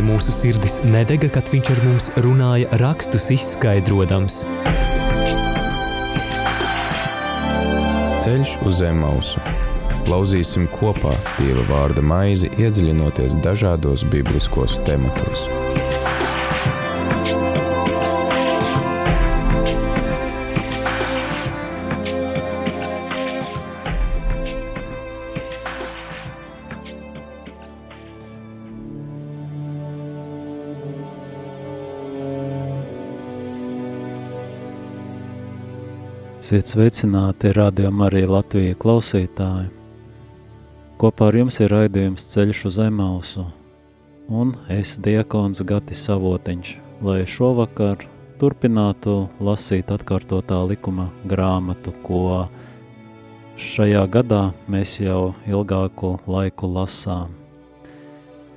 vai mūsu sirdis nedega, kad viņš ar mums runāja rakstus izskaidrojams? Ceļš uz zem mausu. Lauzīsim kopā Dieva vārda maizi, iedziļinoties dažādos bibliskos tematos. Esiet sveicināti rādījumā arī Latvija klausītāji. Kopā ar jums ir raidījums ceļš uz Emausu, un es diakons Gatis Savotiņš, lai šovakar turpinātu lasīt atkārtotā likuma grāmatu, ko šajā gadā mēs jau ilgāku laiku lasām.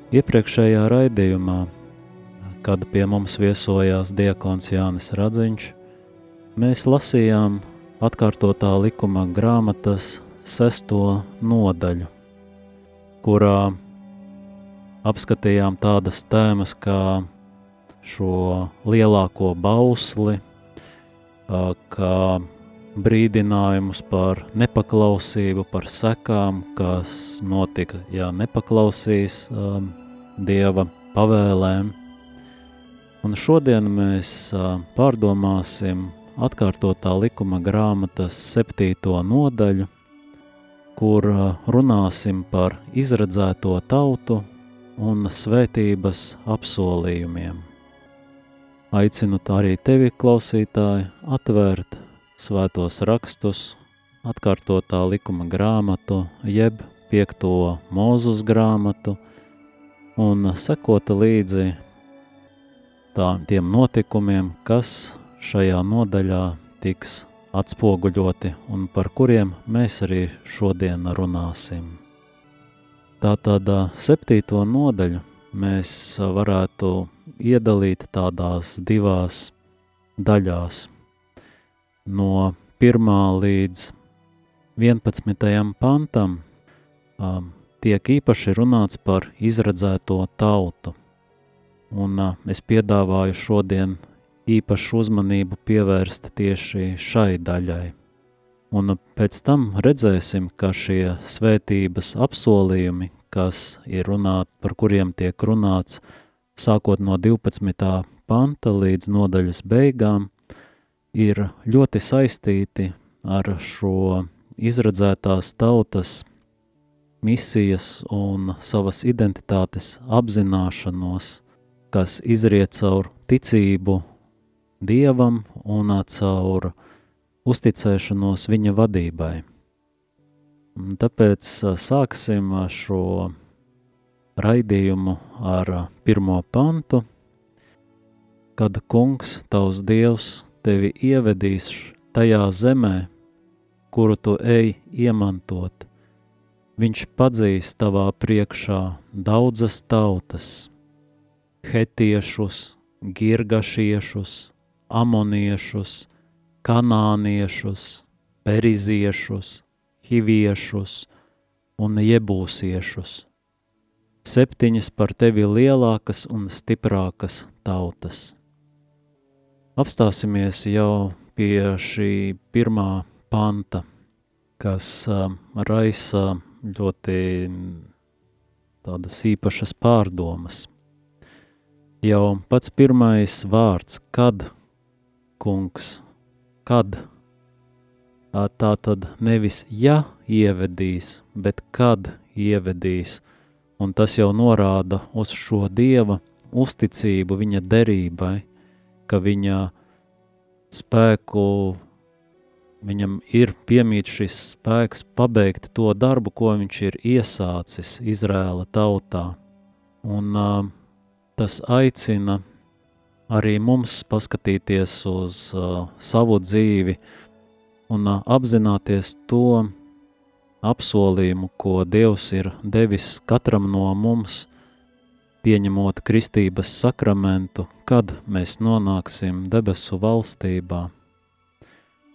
Iepriekšējā raidījumā, kad pie mums viesojās diakons Jānis Radziņš, mēs lasījām atkārtotā likuma grāmatas sesto nodaļu, kurā apskatījām tādas tēmas kā šo lielāko bausli, kā brīdinājumus par nepaklausību, par sekām, kas notika, ja nepaklausīs um, Dieva pavēlēm. Un šodien mēs pārdomāsim atkārtotā likuma grāmatas septīto nodaļu, kur uh, runāsim par izredzēto tautu un svētības apsolījumiem. Aicinu arī tevi, klausītāji, atvērt svētos rakstus, atkārtotā likuma grāmatu, jeb piekto mūzus grāmatu, un sekota līdzi tā, tiem notikumiem, kas šajā nodaļā tiks atspoguļoti un par kuriem mēs arī šodien runāsim. Tātad septīto nodaļu mēs varētu iedalīt tādās divās daļās. No 1. līdz 11. pantam um, tiek īpaši runāts par izredzēto tautu. Un uh, es piedāvāju šodien īpašu uzmanību pievērst tieši šai daļai. Un pēc tam redzēsim, ka šie svētības apsolījumi, kas ir runāt, par kuriem tiek runāts, sākot no 12. panta līdz nodaļas beigām, ir ļoti saistīti ar šo izredzētās tautas misijas un savas identitātes apzināšanos, kas izriet caur ticību Dievam un caur uzticēšanos viņa vadībai. Un tāpēc sāksim šo raidījumu ar pirmo pantu, kad kungs, tavs dievs, tevi ievedīs tajā zemē, kuru tu ej iemantot. Viņš padzīs tavā priekšā daudzas tautas, hetiešus, girgašiešus, amoniešus, kanāniešus, periziešus, hiviešus un jebūsiešus. Septiņas par tevi lielākas un stiprākas tautas. Apstāsimies jau pie šī pirmā panta, kas uh, raisa ļoti tādas īpašas pārdomas. Jau pats pirmais vārds, kad kungs, kad tā tad nevis ja ievedīs, bet kad ievedīs, un tas jau norāda uz šo Dieva uzticību viņa derībai, ka viņa spēku, viņam ir piemīt šis spēks pabeigt to darbu, ko viņš ir iesācis Izrēla tautā. Un uh, tas aicina arī mums paskatīties uz uh, savu dzīvi un uh, apzināties to apsolījumu, ko Dievs ir devis katram no mums, pieņemot kristības sakramentu, kad mēs nonāksim debesu valstībā.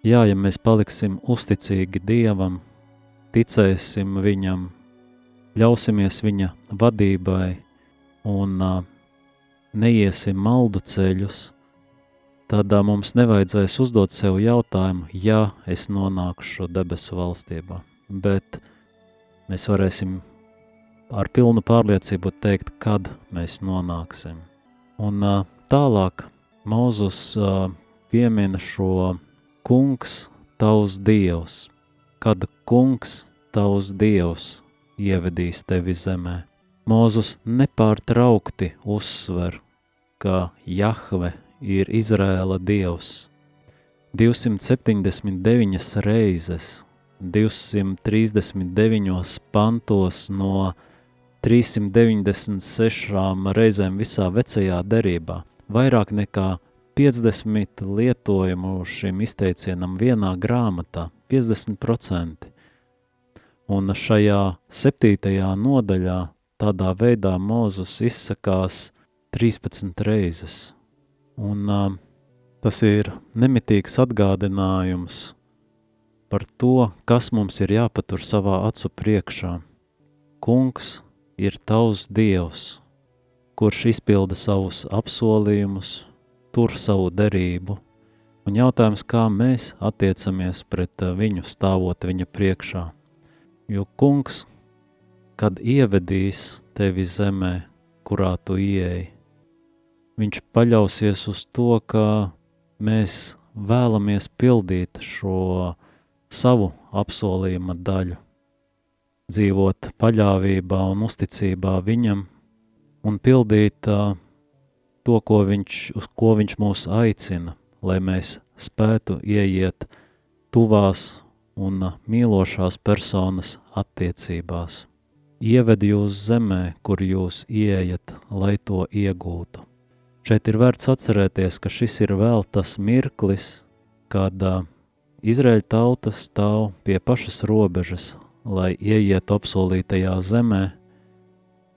Jā, ja mēs paliksim uzticīgi Dievam, ticēsim Viņam, ļausimies Viņa vadībai un uh, neiesim maldu ceļus, tad mums nevajadzēs uzdot sev jautājumu, ja es nonākšu debesu valstībā, bet mēs varēsim ar pilnu pārliecību teikt, kad mēs nonāksim. Un tālāk Mūzus uh, piemina šo kungs tavs dievs, kad kungs tavs dievs ievedīs tevi zemē. Mūzus nepārtraukti uzsver, ka Jahve ir Izrēla dievs. 279 reizes, 239 pantos no 396 reizēm visā vecajā derībā, vairāk nekā 50 lietojumu šim izteicienam vienā grāmatā, 50%. Un šajā septītajā nodaļā tādā veidā Mūzus izsakās 13 reizes. Un uh, tas ir nemitīgs atgādinājums par to, kas mums ir jāpatur savā acu priekšā. Kungs ir tavs dievs, kurš izpilda savus apsolījumus, tur savu derību, un jautājums, kā mēs attiecamies pret viņu stāvot viņa priekšā. Jo kungs, kad ievedīs tevi zemē, kurā tu ieeji, viņš paļausies uz to, ka mēs vēlamies pildīt šo savu apsolījuma daļu, dzīvot paļāvībā un uzticībā viņam un pildīt uh, to, ko viņš, uz ko viņš mūs aicina, lai mēs spētu ieiet tuvās un mīlošās personas attiecībās. Ieved jūs zemē, kur jūs ieejat, lai to iegūtu. Šeit ir vērts atcerēties, ka šis ir vēl tas mirklis, uh, Izraēļa tauta stāv pie pašas robežas, lai ieietu apsolītajā zemē,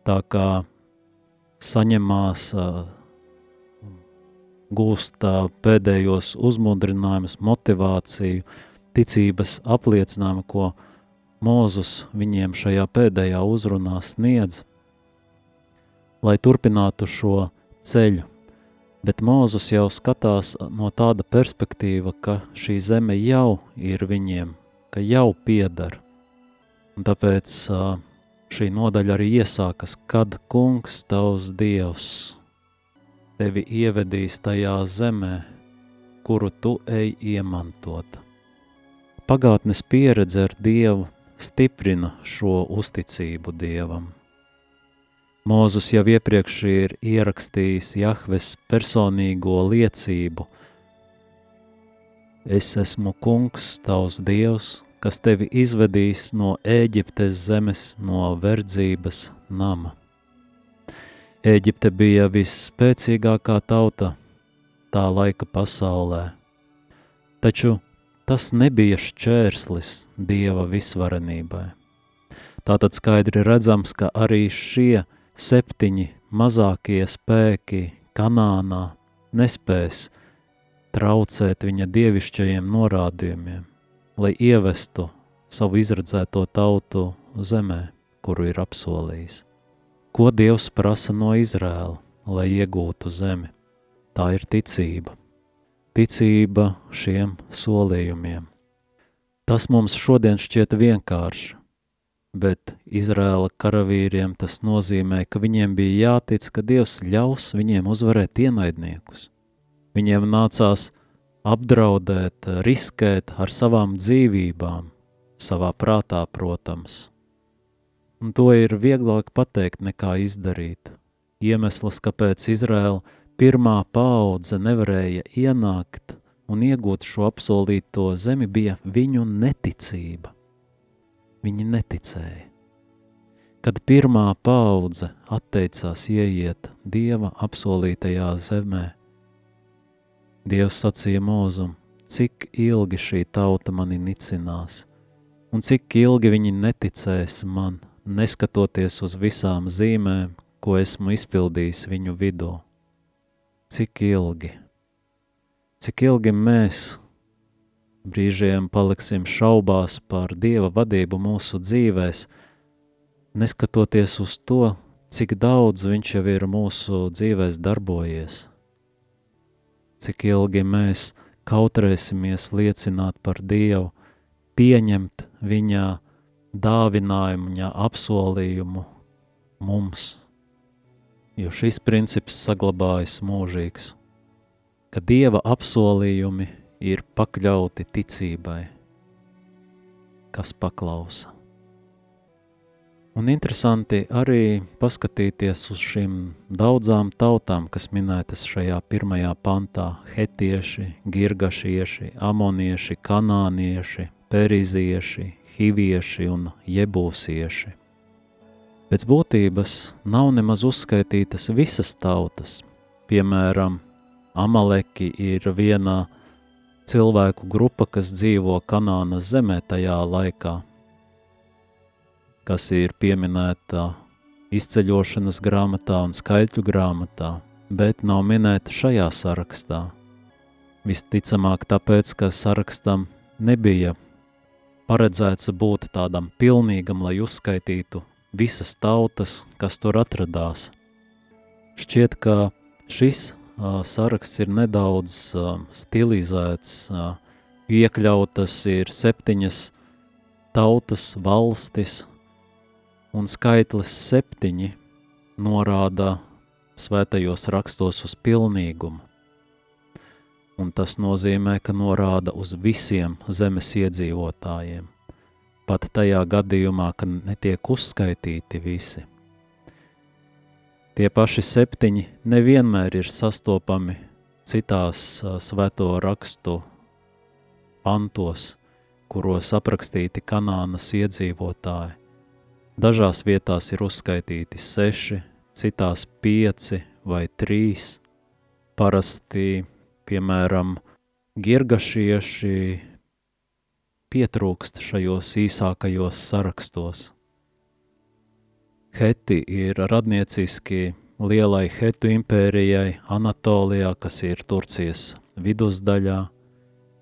tā kā saņemās gūst pēdējos uzmundrinājumus, motivāciju, ticības apliecinājumu, ko Mūzus viņiem šajā pēdējā uzrunā sniedz, lai turpinātu šo ceļu. Bet Mūzus jau skatās no tāda perspektīva, ka šī zeme jau ir viņiem, ka jau piedara. Un tāpēc šī nodaļa arī iesākas, kad kungs tavs dievs tevi ievedīs tajā zemē, kuru tu ej iemantot. Pagātnes pieredze ar Dievu stiprina šo uzticību Dievam. Mūzus jau iepriekš ir ierakstījis Jahves personīgo liecību. Es esmu kungs, tavs dievs, kas tevi izvedīs no Ēģiptes zemes, no verdzības nama. Ēģipte bija visspēcīgākā tauta tā laika pasaulē, taču tas nebija šķērslis Dieva visvarenībai. Tātad skaidri redzams, ka arī šie septiņi mazākie spēki Kanānā nespēs traucēt viņa dievišķajiem norādījumiem, lai ievestu savu izredzēto tautu zemē, kuru ir apsolījis. Ko Dievs prasa no Izrēla, lai iegūtu zemi? Tā ir ticība. Ticība šiem solījumiem. Tas mums šodien šķiet vienkārši, bet Izrēla karavīriem tas nozīmē, ka viņiem bija jātic, ka Dievs ļaus viņiem uzvarēt ienaidniekus. Viņiem nācās apdraudēt, riskēt ar savām dzīvībām, savā prātā, protams, un to ir vieglāk pateikt nekā izdarīt. Iemesls, kāpēc Izraēla pirmā paudze nevarēja ienākt un iegūt šo apsolīto zemi, bija viņu neticība. Viņi neticēja. Kad pirmā paudze atteicās ieiet Dieva apsolītajā zemē, Dievs sacīja mūzum, cik ilgi šī tauta mani nicinās, un cik ilgi viņi neticēs man, neskatoties uz visām zīmēm, ko esmu izpildījis viņu vidū. Cik ilgi, cik ilgi mēs brīžiem paliksim šaubās par Dieva vadību mūsu dzīvēs, neskatoties uz to, cik daudz viņš jau ir mūsu dzīvēs darbojies, cik ilgi mēs kautrēsimies liecināt par Dievu, pieņemt viņa dāvinājumu, viņa apsolījumu mums, jo šis princips saglabājas mūžīgs, ka Dieva apsolījumi ir pakļauti ticībai, kas paklausa. Un interesanti arī paskatīties uz šīm daudzām tautām, kas minētas šajā pirmajā pantā – hetieši, girgašieši, amonieši, kanānieši, perizieši, hivieši un jebūsieši. Pēc būtības nav nemaz uzskaitītas visas tautas, piemēram, Amaleki ir viena cilvēku grupa, kas dzīvo Kanānas zemē tajā laikā – kas ir pieminēta izceļošanas grāmatā un skaitļu grāmatā, bet nav minēta šajā sarakstā. Visticamāk tāpēc, ka sarakstam nebija paredzēts būt tādam pilnīgam, lai uzskaitītu visas tautas, kas tur atradās. Šķiet, ka šis uh, saraksts ir nedaudz uh, stilizēts, uh, iekļautas ir septiņas tautas, valstis, un skaitlis septiņi norāda svētajos rakstos uz pilnīgumu. Un tas nozīmē, ka norāda uz visiem zemes iedzīvotājiem, pat tajā gadījumā, ka netiek uzskaitīti visi. Tie paši septiņi nevienmēr ir sastopami citās svēto rakstu pantos, kuros aprakstīti Kanānas iedzīvotāji. Dažās vietās ir uzskaitīti seši, citās pieci vai trīs. Parasti, piemēram, girgašieši pietrūkst šajos īsākajos sarakstos. Heti ir radnieciski lielai Hetu impērijai Anatolijā, kas ir Turcijas vidusdaļā,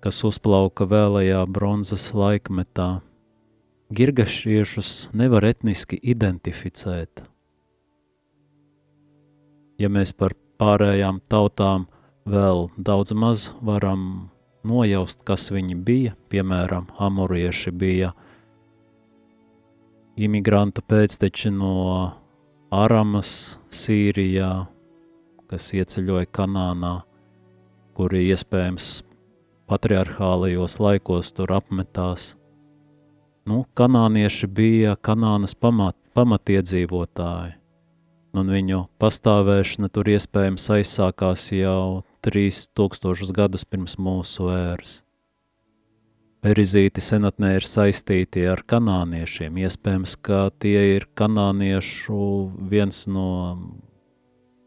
kas uzplauka vēlajā bronzas laikmetā – girgašiešus nevar etniski identificēt. Ja mēs par pārējām tautām vēl daudz maz varam nojaust, kas viņi bija, piemēram, amorieši bija imigrantu pēcteči no Aramas, Sīrijā, kas ieceļoja Kanānā, kuri iespējams patriarchālajos laikos tur apmetās – Nu, kanānieši bija Kanānas pamat, pamatiedzīvotāji, un viņu pastāvēšana tur iespējams aizsākās jau 3000 gadus pirms mūsu ēras. Perizīti senatnē ir saistīti ar kanāniešiem, iespējams, ka tie ir kanāniešu viens no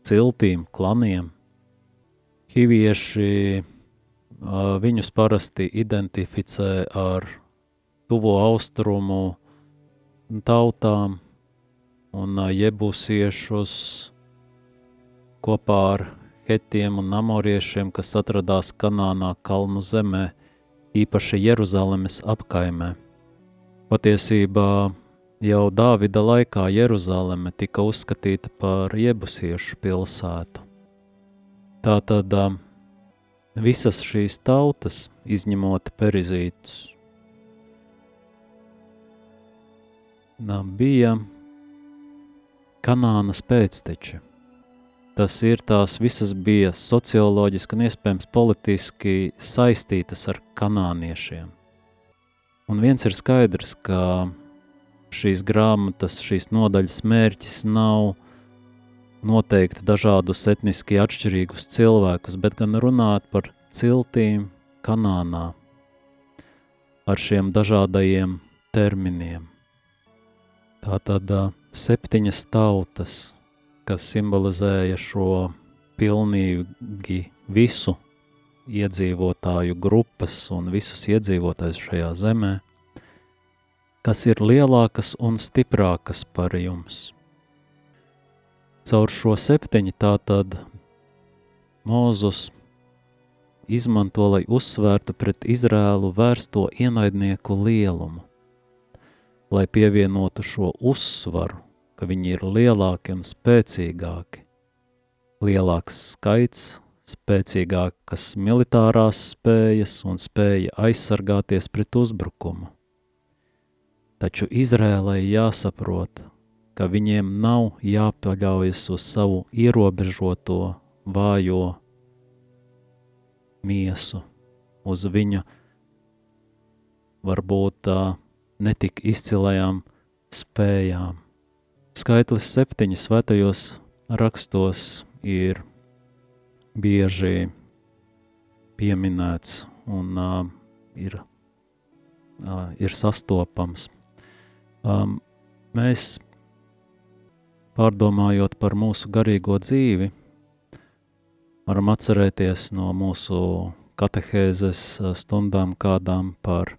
ciltīm, klaniem. Hivieši viņus parasti identificē ar tuvo austrumu tautām un jebusiešus kopā ar hetiem un amoriešiem, kas atradās Kanānā kalnu zemē, īpaši Jeruzalemes apkaimē. Patiesībā jau Dāvida laikā Jeruzaleme tika uzskatīta par jebusiešu pilsētu. Tātad visas šīs tautas, izņemot perizītus, bija Kanānas pēcteči. Tas ir tās visas bija socioloģiski un iespējams politiski saistītas ar kanāniešiem. Un viens ir skaidrs, ka šīs grāmatas, šīs nodaļas mērķis nav noteikti dažādus etniski atšķirīgus cilvēkus, bet gan runāt par ciltīm Kanānā ar šiem dažādajiem terminiem. Tātad septiņas tautas, kas simbolizēja šo pilnīgi visu iedzīvotāju grupas un visus iedzīvotājus šajā zemē, kas ir lielākas un stiprākas par jums. Caur šo septiņu tātad Mūzus izmanto, lai uzsvērtu pret Izrēlu vērsto ienaidnieku lielumu lai pievienotu šo uzsvaru ka viņi ir lielāki un spēcīgāki. Lielāks skaits, spēcīgākas militārās spējas un spēja aizsargāties pret uzbrukumu. Taču Izrēlai jāsaprot, ka viņiem nav jāpaļaujas uz savu ierobežoto, vājo miesu, uz viņa varbūt tā netik izcilajām spējām. Skaitlis septiņi svētajos rakstos ir bieži pieminēts un uh, ir, uh, ir sastopams. Um, mēs, pārdomājot par mūsu garīgo dzīvi, varam atcerēties no mūsu katehēzes stundām kādām par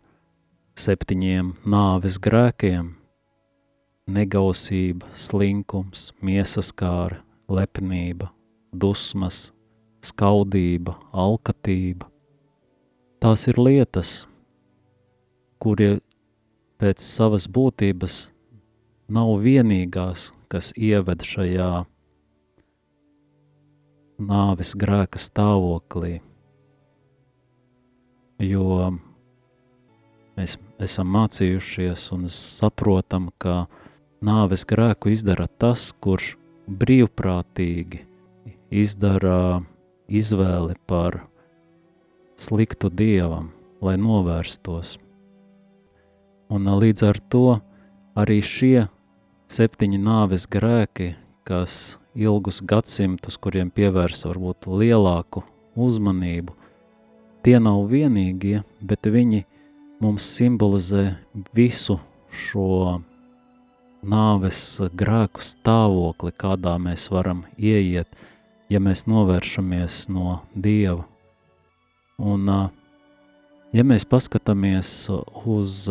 septiņiem nāves grēkiem – negausība, slinkums, miesaskāra, lepnība, dusmas, skaudība, alkatība. Tās ir lietas, kuri pēc savas būtības nav vienīgās, kas ieved šajā nāves grēka stāvoklī, jo mēs esam mācījušies un saprotam, ka nāves grēku izdara tas, kurš brīvprātīgi izdara izvēli par sliktu dievam, lai novērstos. Un līdz ar to arī šie septiņi nāves grēki, kas ilgus gadsimtus, kuriem pievērsa varbūt lielāku uzmanību, tie nav vienīgie, bet viņi mums simbolizē visu šo nāves grēku stāvokli, kādā mēs varam ieiet, ja mēs novēršamies no Dieva. Un, ja mēs paskatāmies uz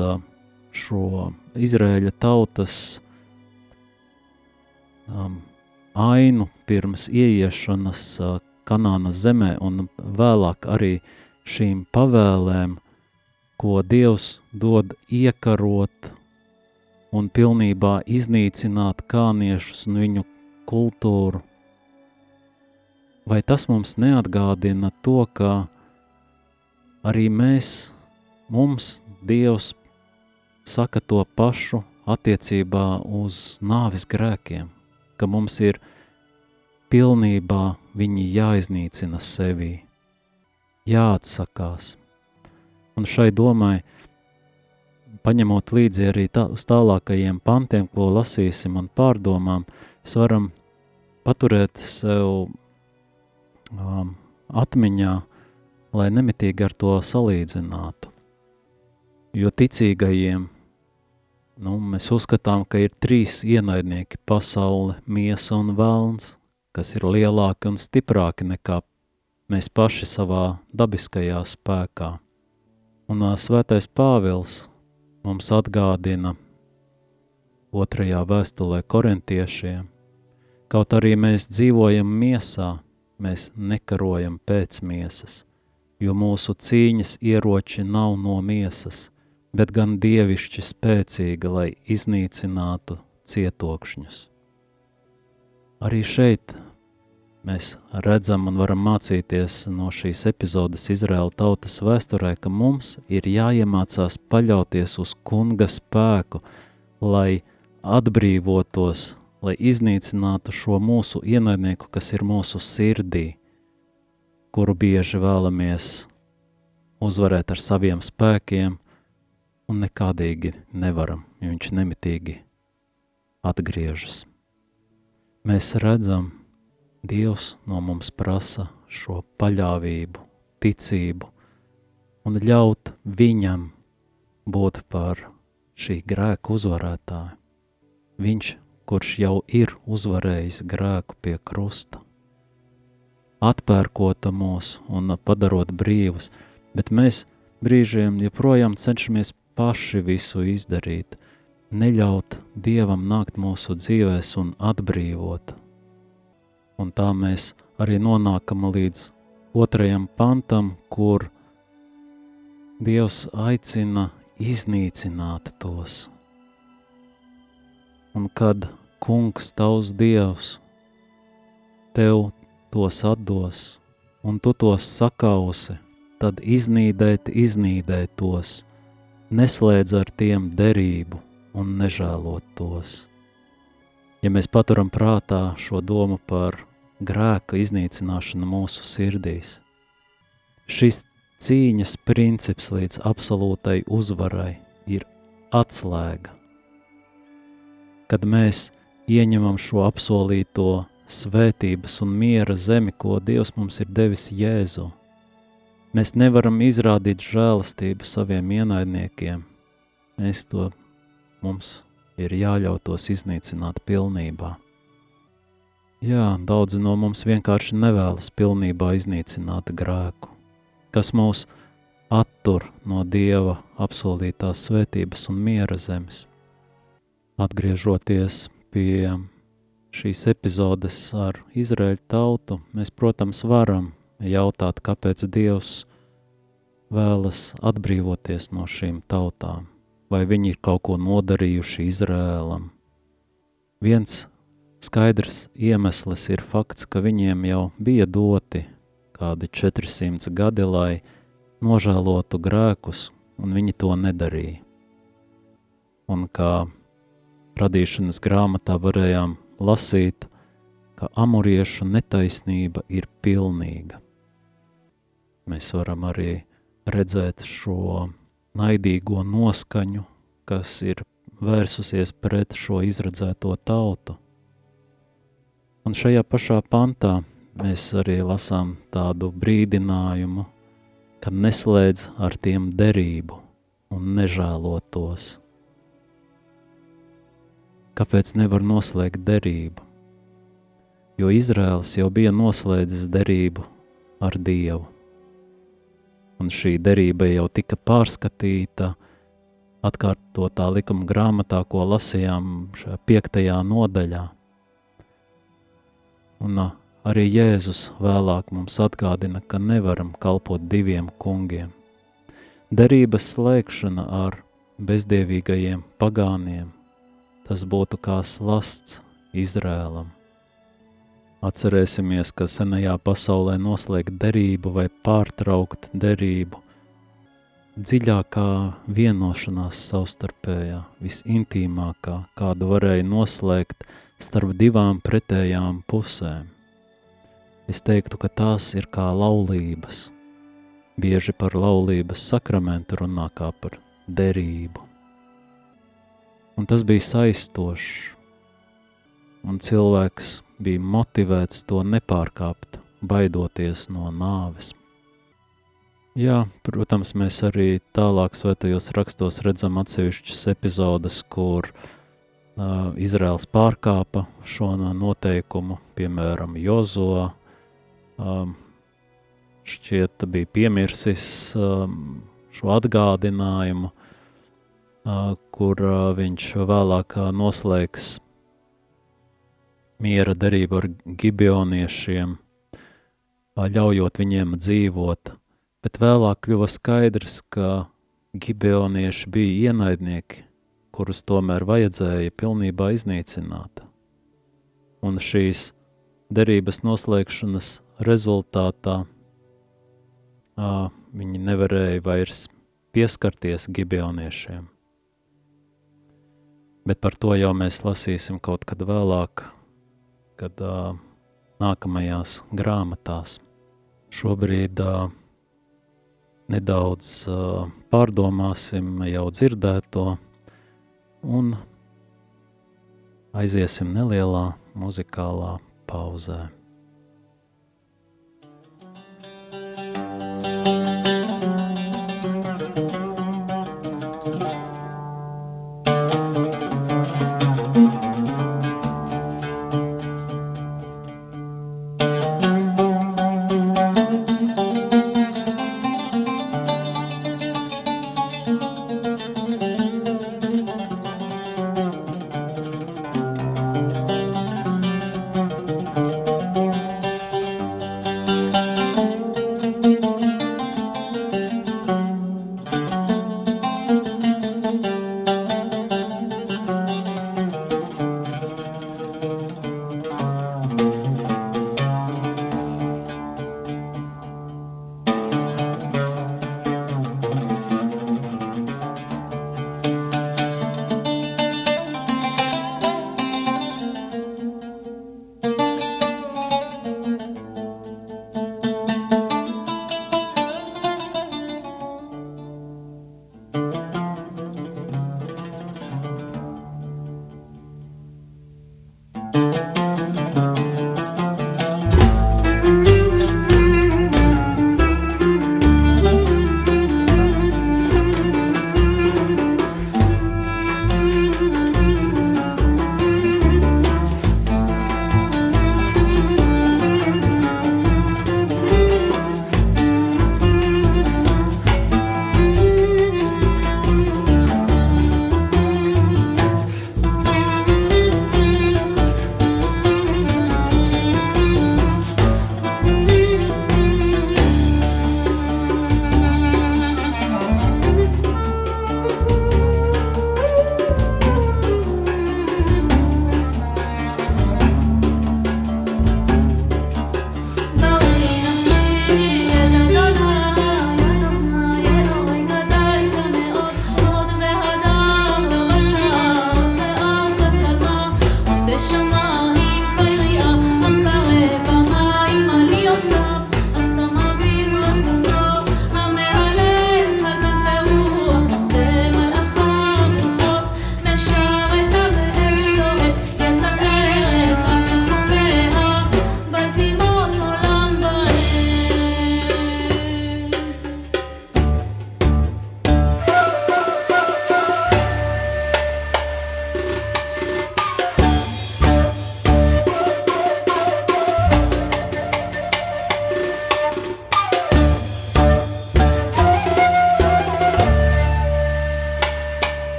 šo Izrēļa tautas um, ainu pirms ieiešanas Kanānas zemē un vēlāk arī šīm pavēlēm, ko Dievs dod iekarot un pilnībā iznīcināt kāniešus un viņu kultūru. Vai tas mums neatgādina to, ka arī mēs, mums Dievs saka to pašu attiecībā uz nāvis grēkiem, ka mums ir pilnībā viņi jāiznīcina sevī, jāatsakās. Un šai domai, paņemot līdzi arī tā, uz tālākajiem pantiem, ko lasīsim un pārdomām, es varam paturēt sev um, atmiņā, lai nemitīgi ar to salīdzinātu. Jo ticīgajiem Nu, mēs uzskatām, ka ir trīs ienaidnieki – pasaule, miesa un velns, kas ir lielāki un stiprāki nekā mēs paši savā dabiskajā spēkā. Un svētais Pāvils mums atgādina otrajā vēstulē korintiešiem, kaut arī mēs dzīvojam miesā, mēs nekarojam pēc miesas, jo mūsu cīņas ieroči nav no miesas – bet gan dievišķi spēcīga, lai iznīcinātu cietokšņus. Arī šeit mēs redzam un varam mācīties no šīs epizodes Izraēla tautas vēsturē, ka mums ir jāiemācās paļauties uz kunga spēku, lai atbrīvotos, lai iznīcinātu šo mūsu ienaidnieku, kas ir mūsu sirdī, kuru bieži vēlamies uzvarēt ar saviem spēkiem, un nekādīgi nevaram, jo viņš nemitīgi atgriežas. Mēs redzam, Dievs no mums prasa šo paļāvību, ticību un ļaut viņam būt par šī grēku uzvarētāju. Viņš, kurš jau ir uzvarējis grēku pie krusta, atpērkota mūs un padarot brīvus, bet mēs brīžiem joprojām cenšamies paši visu izdarīt, neļaut Dievam nākt mūsu dzīvēs un atbrīvot. Un tā mēs arī nonākam līdz otrajam pantam, kur Dievs aicina iznīcināt tos. Un kad kungs, tavs dievs, tev tos atdos, un tu tos sakausi, tad iznīdēt, iznīdēt tos, neslēdz ar tiem derību un nežēlot tos. Ja mēs paturam prātā šo domu par grēka iznīcināšanu mūsu sirdīs, šis cīņas princips līdz absolūtai uzvarai ir atslēga. Kad mēs ieņemam šo apsolīto svētības un miera zemi, ko Dievs mums ir devis Jēzu, mēs nevaram izrādīt žēlastību saviem ienaidniekiem. Mēs to mums ir jāļauj tos iznīcināt pilnībā. Jā, daudzi no mums vienkārši nevēlas pilnībā iznīcināt grēku, kas mūs attur no Dieva apsolītās svētības un miera zemes. Atgriežoties pie šīs epizodes ar Izraēļu tautu, mēs, protams, varam jautāt, kāpēc Dievs vēlas atbrīvoties no šīm tautām vai viņi ir kaut ko nodarījuši Izrēlam. Viens skaidrs iemesls ir fakts, ka viņiem jau bija doti kādi 400 gadi, lai nožēlotu grēkus, un viņi to nedarīja. Un kā radīšanas grāmatā varējām lasīt, ka amoriešu netaisnība ir pilnīga. Mēs varam arī redzēt šo naidīgo noskaņu, kas ir vērsusies pret šo izredzēto tautu. Un šajā pašā pantā mēs arī lasām tādu brīdinājumu, ka neslēdz ar tiem derību un nežēlotos. Kāpēc nevar noslēgt derību? Jo Izraels jau bija noslēdzis derību ar Dievu un šī derība jau tika pārskatīta atkārtotā likuma grāmatā, ko lasījām šajā piektajā nodaļā. Un arī Jēzus vēlāk mums atgādina, ka nevaram kalpot diviem kungiem. Derības slēgšana ar bezdievīgajiem pagāniem, tas būtu kā slasts Izrēlam. Atcerēsimies, ka senajā pasaulē noslēgt derību vai pārtraukt derību dziļākā vienošanās savstarpējā, visintīmākā, kādu varēja noslēgt starp divām pretējām pusēm. Es teiktu, ka tās ir kā laulības. Bieži par laulības sakramentu runā kā par derību. Un tas bija saistošs, un cilvēks bija motivēts to nepārkāpt, baidoties no nāves. Jā, protams, mēs arī tālāk svētajos rakstos redzam atsevišķas epizodes, kur uh, Izraels pārkāpa šo noteikumu, piemēram, Jozo, um, šķiet bija piemirsis um, šo atgādinājumu, uh, kur uh, viņš vēlāk noslēgs miera derību ar gibeoniešiem, ļaujot viņiem dzīvot, bet vēlāk kļuva skaidrs, ka gibeonieši bija ienaidnieki, kurus tomēr vajadzēja pilnībā iznīcināt. Un šīs derības noslēgšanas rezultātā ā, viņi nevarēja vairs pieskarties gibeoniešiem. Bet par to jau mēs lasīsim kaut kad vēlāk kad uh, nākamajās grāmatās šobrīd uh, nedaudz uh, pārdomāsim jau dzirdēto un aiziesim nelielā muzikālā pauzē.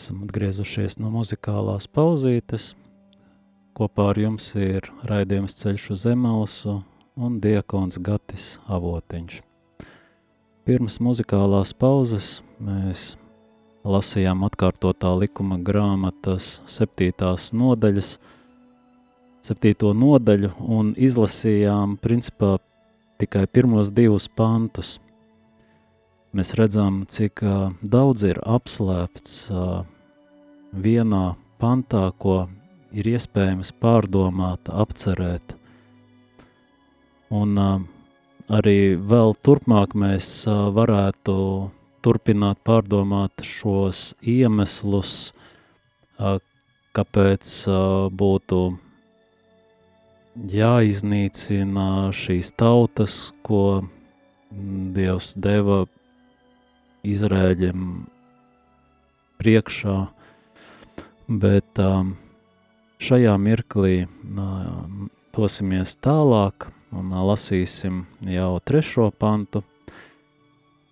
Esam atgriezušies no muzikālās pauzītes. Kopā ar jums ir raidījums ceļš uz Emausu un diakons Gatis Avotiņš. Pirms muzikālās pauzes mēs lasījām atkārtotā likuma grāmatas septītās nodaļas, septīto nodaļu un izlasījām principā tikai pirmos divus pantus – mēs redzam, cik uh, daudz ir apslēpts uh, vienā pantā, ko ir iespējams pārdomāt, apcerēt. Un uh, arī vēl turpmāk mēs uh, varētu turpināt pārdomāt šos iemeslus, uh, kāpēc uh, būtu jāiznīcina šīs tautas, ko Dievs deva Izrēļiem priekšā, bet um, šajā mirklī uh, dosimies tālāk un uh, lasīsim jau trešo pantu.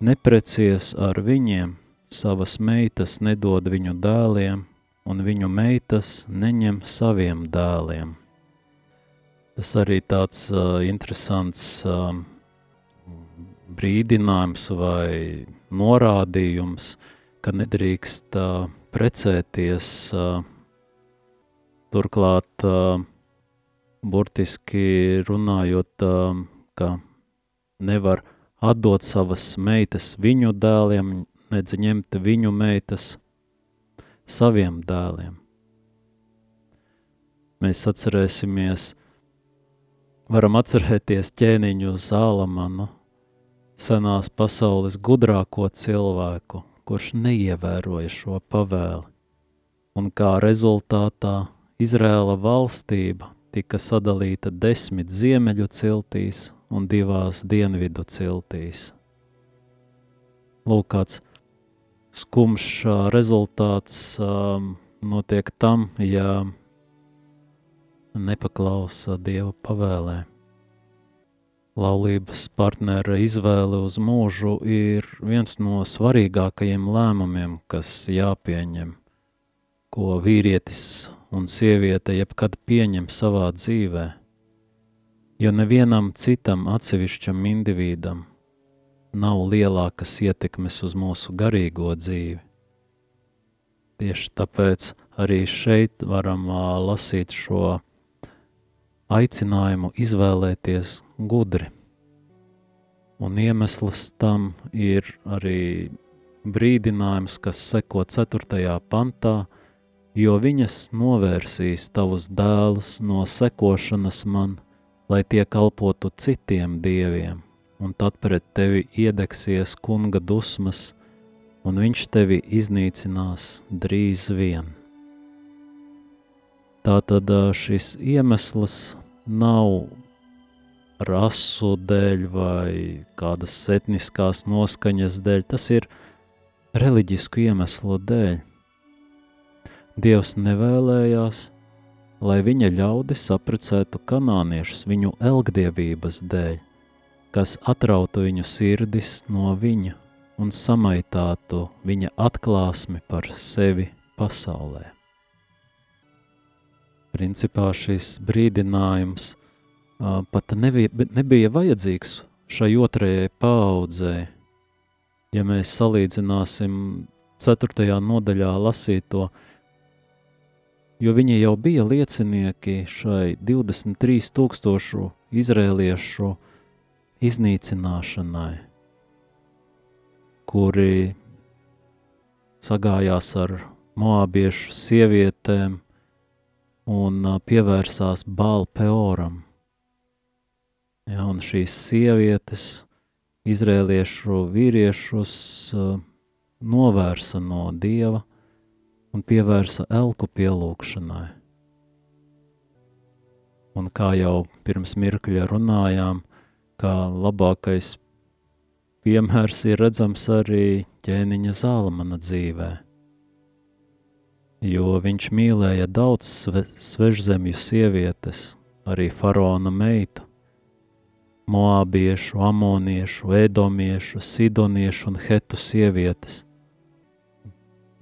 Neprecies ar viņiem, savas meitas nedod viņu dēliem, un viņu meitas neņem saviem dēliem. Tas arī tāds uh, interesants uh, brīdinājums vai norādījums, ka nedrīkst uh, precēties, uh, turklāt uh, burtiski runājot, uh, ka nevar atdot savas meitas viņu dēliem, nedz ņemt viņu meitas saviem dēliem. Mēs atcerēsimies, varam atcerēties ķēniņu Zālamanu, senās pasaules gudrāko cilvēku, kurš neievēroja šo pavēli, un kā rezultātā Izrēla valstība tika sadalīta desmit ziemeļu ciltīs un divās dienvidu ciltīs. Lūk, kāds skumjš rezultāts um, notiek tam, ja nepaklausa Dieva pavēlē laulības partnera izvēle uz mūžu ir viens no svarīgākajiem lēmumiem, kas jāpieņem, ko vīrietis un sieviete jebkad pieņem savā dzīvē, jo nevienam citam atsevišķam individam nav lielākas ietekmes uz mūsu garīgo dzīvi. Tieši tāpēc arī šeit varam lasīt šo aicinājumu izvēlēties gudri. Un iemesls tam ir arī brīdinājums, kas seko 4. pantā, jo viņas novērsīs tavus dēlus no sekošanas man, lai tie kalpotu citiem dieviem, un tad pret tevi iedegsies kunga dusmas, un viņš tevi iznīcinās drīz vien. Tātad šis iemesls nav rasu dēļ vai kādas etniskās noskaņas dēļ, tas ir reliģisku iemeslu dēļ. Dievs nevēlējās, lai viņa ļaudis aprecētu kanāniešus viņu elgdievības dēļ, kas atrautu viņu sirdis no viņa un samaitātu viņa atklāsmi par sevi pasaulē. Principā šis brīdinājums pat nebija, nebija vajadzīgs šai otrajai paaudzē. Ja mēs salīdzināsim 4. nodaļā lasīto, jo viņi jau bija liecinieki šai 23 tūkstošu izrēliešu iznīcināšanai, kuri sagājās ar moābiešu sievietēm un pievērsās Bāla Peoram Ja, un šīs sievietes, izrēliešu vīriešus novērsa no dieva un pievērsa elku pielūgšanai. Un kā jau pirms mirkļa runājām, kā labākais piemērs ir redzams arī ķēniņa Zālamana dzīvē. Jo viņš mīlēja daudz sve, svežzemju sievietes, arī faraona meitu, moabiešu, amoniešu, edomiešu, sidoniešu un hetu sievietes –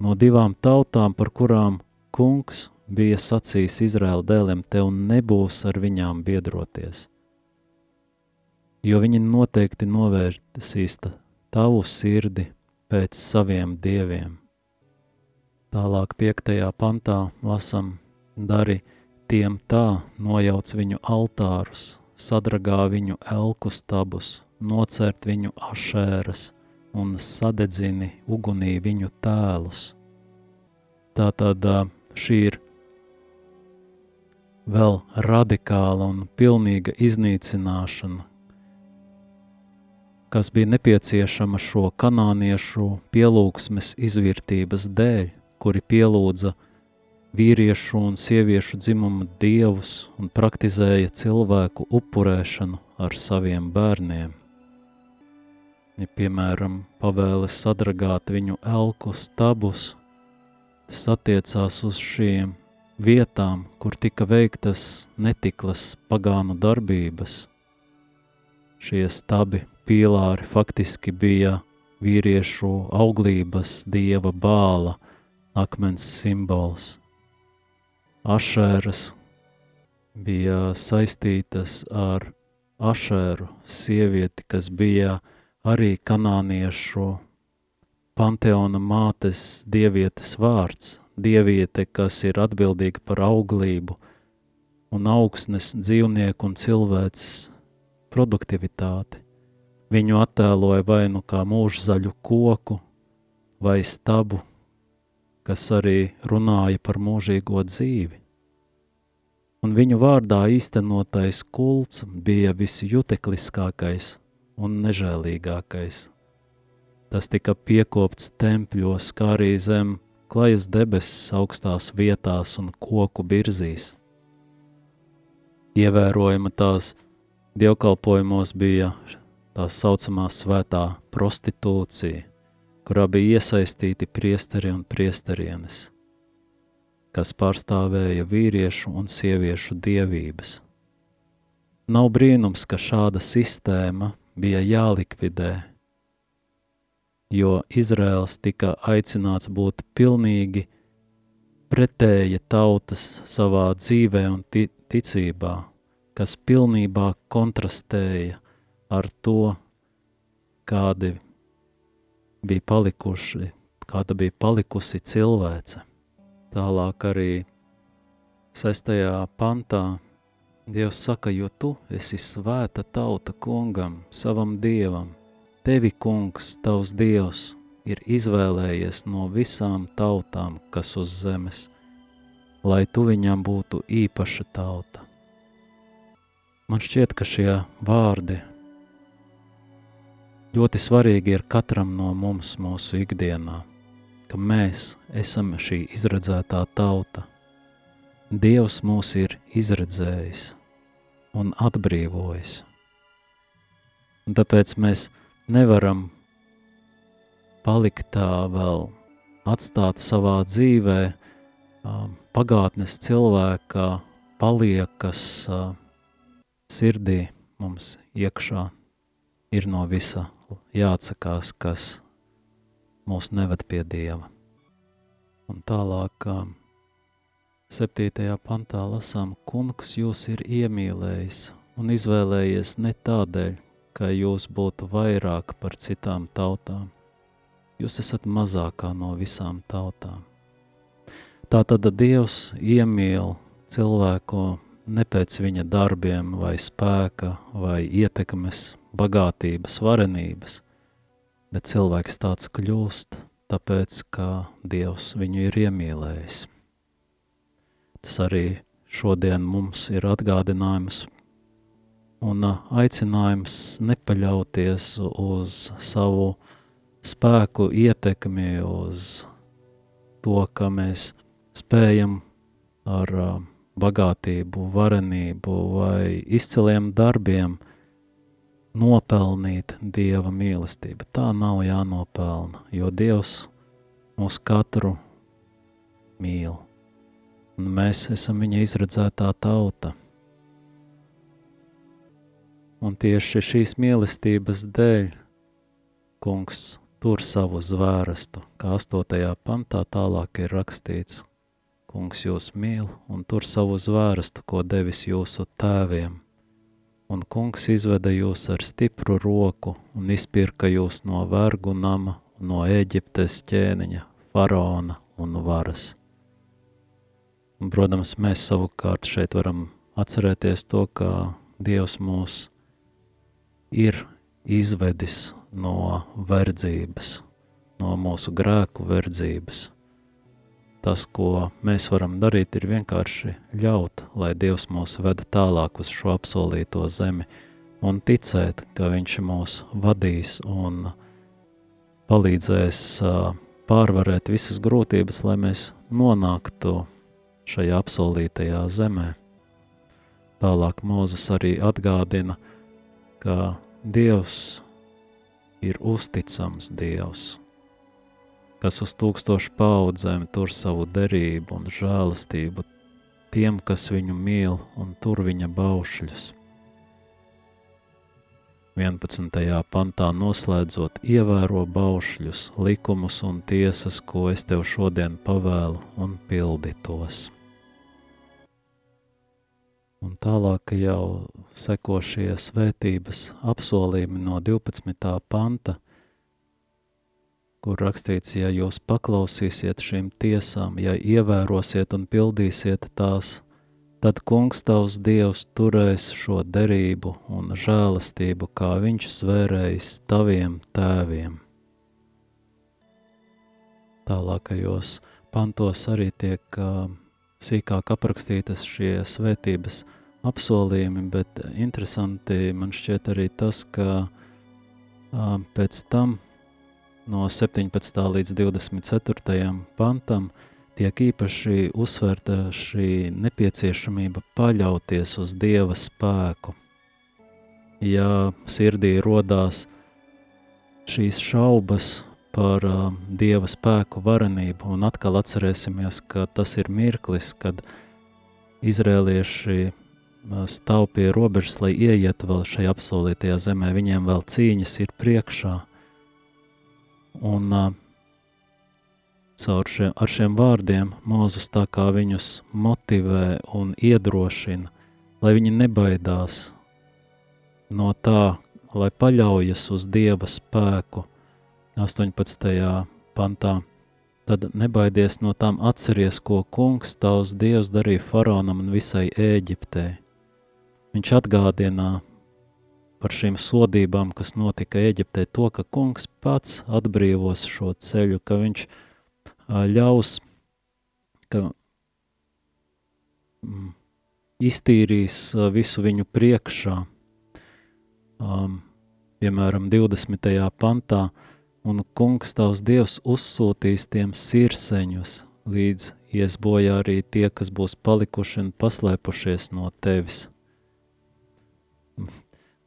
no divām tautām, par kurām kungs bija sacījis Izraēla dēliem, tev nebūs ar viņām biedroties, jo viņi noteikti novērtīs tavu sirdi pēc saviem dieviem. Tālāk piektajā pantā lasam, dari tiem tā, nojauc viņu altārus, sadragā viņu elku stabus, nocērt viņu ašēras, un sadedzini ugunī viņu tēlus. Tātad šī ir vēl radikāla un pilnīga iznīcināšana, kas bija nepieciešama šo kanāniešu pielūgsmes izvērtības dēļ, kuri pielūdza vīriešu un sieviešu dzimumu dievus un praktizēja cilvēku upurēšanu ar saviem bērniem ja piemēram pavēles sadragāt viņu elku stabus, tas attiecās uz šiem vietām, kur tika veiktas netiklas pagānu darbības. Šie stabi pīlāri faktiski bija vīriešu auglības dieva bāla akmens simbols. Ašēras bija saistītas ar ašēru sievieti, kas bija arī kanāniešu panteona mātes dievietes vārds, dieviete, kas ir atbildīga par auglību un augsnes dzīvnieku un cilvēces produktivitāti. Viņu attēloja vai nu kā mūžzaļu koku vai stabu, kas arī runāja par mūžīgo dzīvi. Un viņu vārdā īstenotais kults bija visjutekliskākais – un nežēlīgākais. Tas tika piekopts tempļos, kā arī zem klajas debesis augstās vietās un koku birzīs. Ievērojama tās dievkalpojumos bija tā saucamā svētā prostitūcija, kurā bija iesaistīti priesteri un priesterienes, kas pārstāvēja vīriešu un sieviešu dievības. Nav brīnums, ka šāda sistēma bija jālikvidē, jo Izraels tika aicināts būt pilnīgi pretēja tautas savā dzīvē un ticībā, kas pilnībā kontrastēja ar to, kādi bija palikuši, kāda bija palikusi cilvēce. Tālāk arī sestajā pantā Dievs saka, jo tu esi svēta tauta kungam, savam dievam. Tevi, kungs, tavs dievs, ir izvēlējies no visām tautām, kas uz zemes, lai tu viņam būtu īpaša tauta. Man šķiet, ka šie vārdi ļoti svarīgi ir katram no mums mūsu ikdienā, ka mēs esam šī izredzētā tauta. Dievs mūs ir izredzējis, un atbrīvojis. Un tāpēc mēs nevaram palikt tā vēl atstāt savā dzīvē pagātnes cilvēka paliekas sirdī mums iekšā ir no visa jāatsakās, kas mūs neved pie Dieva. Un tālāk Septītajā pantā lasām, kungs jūs ir iemīlējis un izvēlējies ne tādēļ, ka jūs būtu vairāk par citām tautām. Jūs esat mazākā no visām tautām. Tā tad Dievs iemīl cilvēku ne pēc viņa darbiem vai spēka vai ietekmes, bagātības, varenības, bet cilvēks tāds kļūst, tāpēc, ka Dievs viņu ir iemīlējis. Tas arī šodien mums ir atgādinājums un aicinājums nepaļauties uz savu spēku ietekmi, uz to, ka mēs spējam ar bagātību, varenību vai izciliem darbiem nopelnīt Dieva mīlestību. Tā nav jānopelna, jo Dievs mūs katru mīl, un mēs esam viņa izredzētā tauta. Un tieši šīs mīlestības dēļ kungs tur savu zvērstu, kā 8. pantā tālāk ir rakstīts. Kungs jūs mīl un tur savu zvērstu, ko devis jūsu tēviem. Un kungs izveda jūs ar stipru roku un izpirka jūs no vergu nama, no Ēģiptes ķēniņa, faraona un varas. Un, protams, mēs savukārt šeit varam atcerēties to, ka Dievs mūs ir izvedis no verdzības, no mūsu grēku verdzības. Tas, ko mēs varam darīt, ir vienkārši ļaut, lai Dievs mūs veda tālāk uz šo apsolīto zemi un ticēt, ka Viņš mūs vadīs un palīdzēs pārvarēt visas grūtības, lai mēs nonāktu šajā apsolītajā zemē. Tālāk Mūzes arī atgādina, ka Dievs ir uzticams Dievs, kas uz tūkstošu paudzēm tur savu derību un žēlastību tiem, kas viņu mīl un tur viņa baušļus. 11. pantā noslēdzot, ievēro baušļus, likumus un tiesas, ko es tev šodien pavēlu, un pildi tos. Un tālāk jau seko šie svētības apsolījumi no 12. panta, kur rakstīts, ja jūs paklausīsiet šīm tiesām, ja ievērosiet un pildīsiet tās, tad kungs tavs dievs turēs šo derību un žēlastību, kā viņš svērējis taviem tēviem. Tālākajos pantos arī tiek uh, sīkāk aprakstītas šie svētības apsolījumi, bet interesanti man šķiet arī tas, ka uh, pēc tam no 17. līdz 24. pantam tiek īpaši uzsvērta šī nepieciešamība paļauties uz Dieva spēku. Ja sirdī rodās šīs šaubas par uh, Dieva spēku varenību, un atkal atcerēsimies, ka tas ir mirklis, kad izrēlieši uh, stāv pie robežas, lai ieietu vēl šajā apsolītajā zemē, viņiem vēl cīņas ir priekšā, un uh, caur šiem, ar šiem vārdiem Mūzus tā kā viņus motivē un iedrošina, lai viņi nebaidās no tā, lai paļaujas uz Dieva spēku, 18. pantā. Tad nebaidies no tām atceries, ko kungs tavs dievs darīja faraonam un visai Ēģiptē. Viņš atgādina par šīm sodībām, kas notika Ēģiptē, to, ka kungs pats atbrīvos šo ceļu, ka viņš ļaus, ka mm, iztīrīs visu viņu priekšā. Um, piemēram, 20. pantā, un kungs tavs dievs uzsūtīs tiem sirseņus, līdz ies bojā arī tie, kas būs palikuši un paslēpušies no tevis.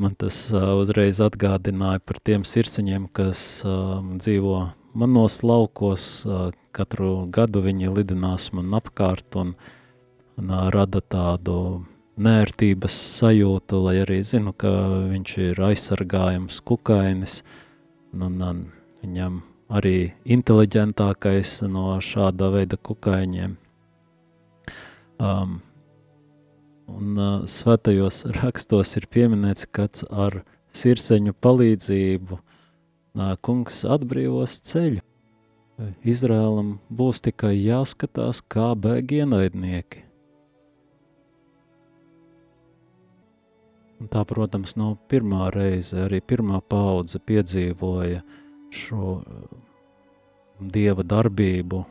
Man tas uh, uzreiz atgādināja par tiem sirseņiem, kas uh, dzīvo manos laukos, uh, katru gadu viņi lidinās man apkārt un, un uh, rada tādu nērtības sajūtu, lai arī zinu, ka viņš ir aizsargājams kukainis, un, un Viņam arī inteliģentākais no šāda veida kukaiņiem. Um, un uh, svētajos rakstos ir pieminēts, ka ar sirseņu palīdzību uh, kungs atbrīvos ceļu. Izrēlam būs tikai jāskatās, kā bēg ienaidnieki. Un tā, protams, nav pirmā reize, arī pirmā paudze piedzīvoja uh, šo dieva darbību,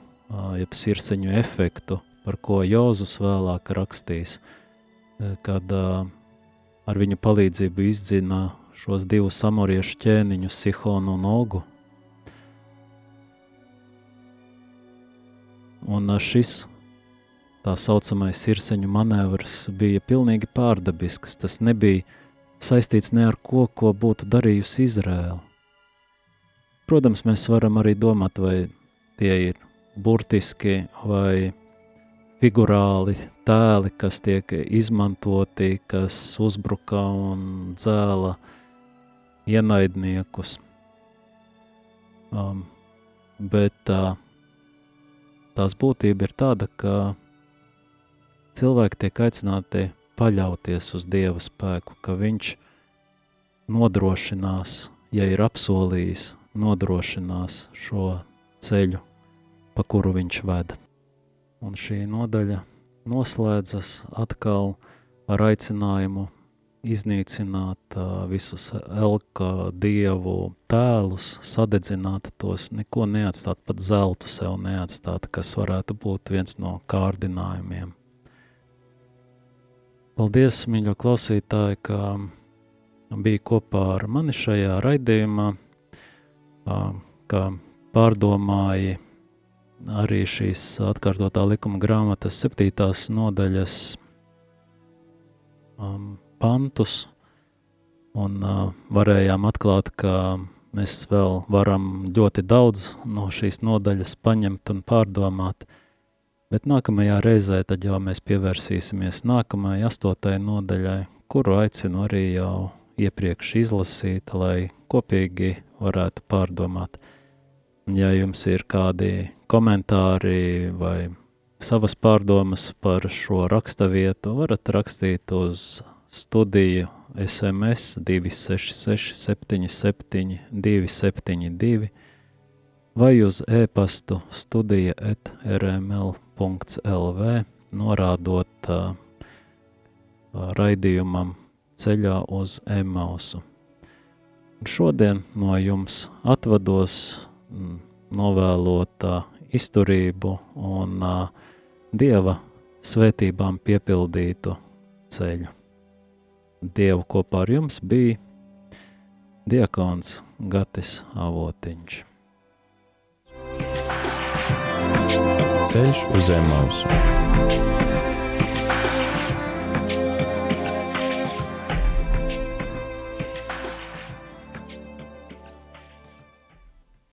jeb sirseņu efektu, par ko Jozus vēlāk rakstīs, eh, kad ar viņu palīdzību izdzina šos divus samoriešu ķēniņus, Sihonu un Ogu. Un šis tā saucamais sirseņu manevrs bija pilnīgi pārdabisks. Tas nebija saistīts ne ar ko, ko būtu darījusi Izrēla. Protams, mēs varam arī domāt, vai tie ir burtiski vai figurāli tēli, kas tiek izmantoti, kas uzbruka un dzēla ienaidniekus. Um, bet tā, tās būtība ir tāda, ka cilvēki tiek aicināti paļauties uz Dieva spēku, ka viņš nodrošinās, ja ir apsolījis, nodrošinās šo ceļu, pa kuru viņš veda. Un šī nodaļa noslēdzas atkal ar aicinājumu iznīcināt uh, visus elka dievu tēlus, sadedzināt tos, neko neatstāt, pat zeltu sev neatstāt, kas varētu būt viens no kārdinājumiem. Paldies, mīļo klausītāji, ka bija kopā ar mani šajā raidījumā, uh, ka pārdomāji arī šīs atkārtotā likuma grāmatas septītās nodaļas um, pantus, un uh, varējām atklāt, ka mēs vēl varam ļoti daudz no šīs nodaļas paņemt un pārdomāt, bet nākamajā reizē tad jau mēs pievērsīsimies nākamajai astotajai nodaļai, kuru aicinu arī jau iepriekš izlasīt, lai kopīgi varētu pārdomāt. Ja jums ir kādi komentāri vai savas pārdomas par šo raksturvietu, varat rakstīt uz studiju SMS 266 77 272 vai uz e-pastu studija at rml.lv norādot uh, raidījumam ceļā uz Emausu. Šodien no jums atvados novēlot uh, izturību un Dieva svētībām piepildītu ceļu. Dievu kopā ar jums bija diakons Gatis Avotiņš. Ceļš uz zem mausu.